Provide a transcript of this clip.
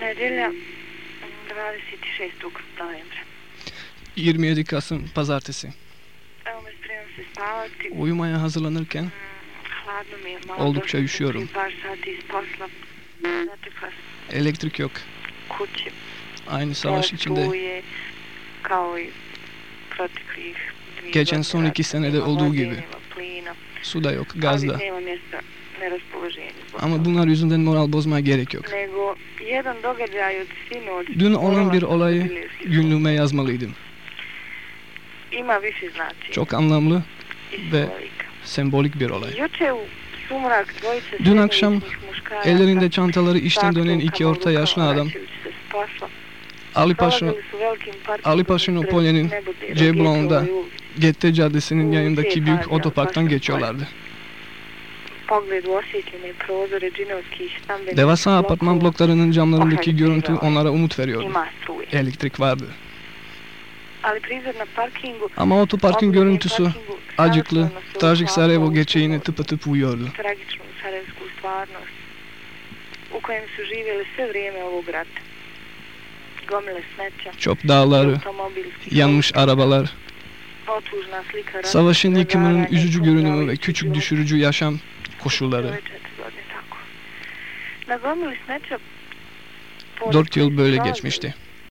Nedjelja 26. novembra. 27 Kasım Pazartesi. Evo me spremam se spavati. Uyumaya hazırlanırken Mm, Hladno mi je, malo Oldukça üşüyorum. par iz posla. Elektrik yok. kući. Aynı savaş içinde struje, kao i proteklih dvije Geçen son iki senede olduğu gibi. su da yok, gaz da. Ama bunlar yüzünden moral bozmaya gerek yok. Dün olan bir olayı günlüğüme yazmalıydım. Çok anlamlı, ve- sembolik bir olay. Dün akşam Ellerinde çantaları işten dönen iki orta yaşlı adam Ali Paşa Ali Polje'nin Nebodera Ceblon'da. Gette Caddesi'nin yanındaki büyük otoparktan geçiyorlardı. Pogled u osjetljene prozore džinovskih stambenih Devasa apartman bloklarının camlarındaki görüntü onlara umut veriyordu. Elektrik vardı. Ama otoparkın görüntüsü acıklı, trajik Sarajevo tu tıpatıp uyuyordu. Çöp dağları, yanmış arabalar, savaşın yıkımının üzücü görünümü ve küçük düşürücü yaşam koşulları. Dört yıl böyle geçmişti.